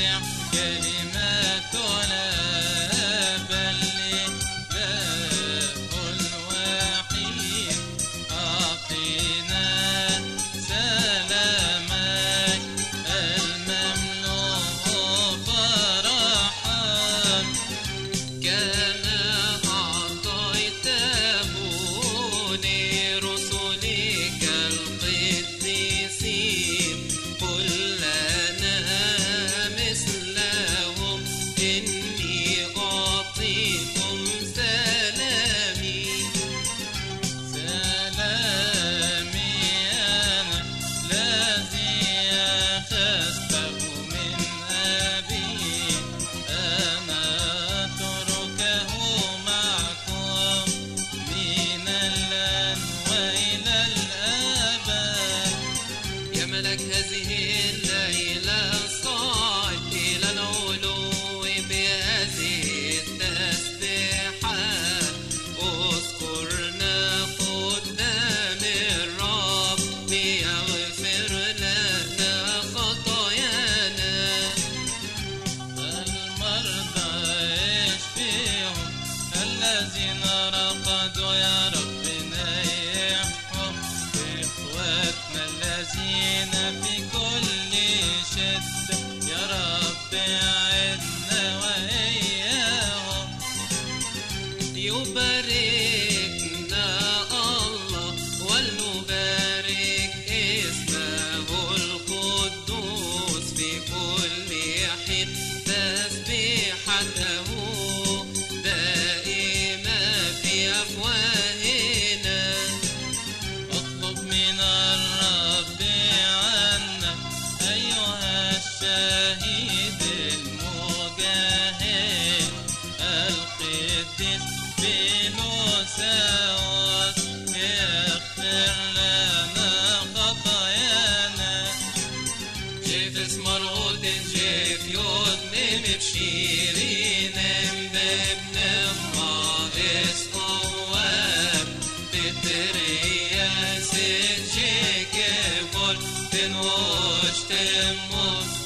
المسيح كلماتنا. كل حين تسبيحته was